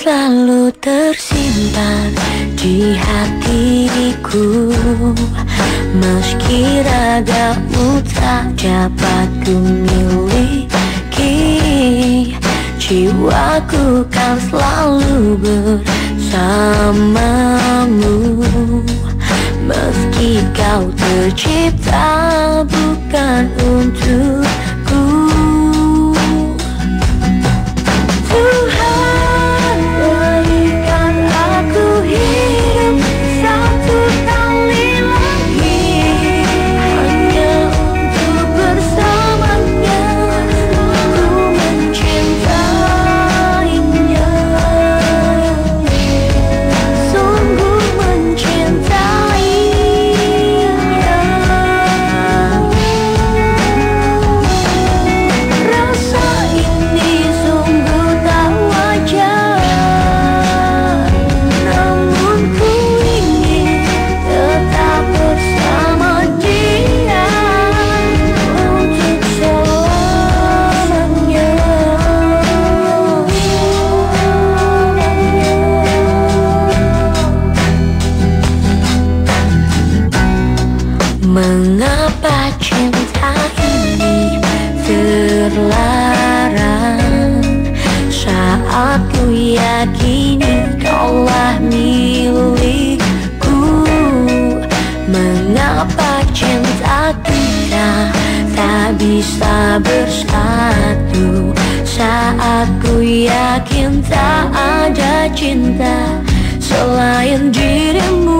selalu tersimpan di hatiku Meski ragamu tak dapat kumiliki Jiwaku kan selalu bersamamu. Meski kau tercipta bukan untuk Mengapa cinta ini terlarang? Saat ku yakini kaulah milikku Mengapa cinta kita tak bisa bersatu? Saat ku yakin tak ada cinta selain dirimu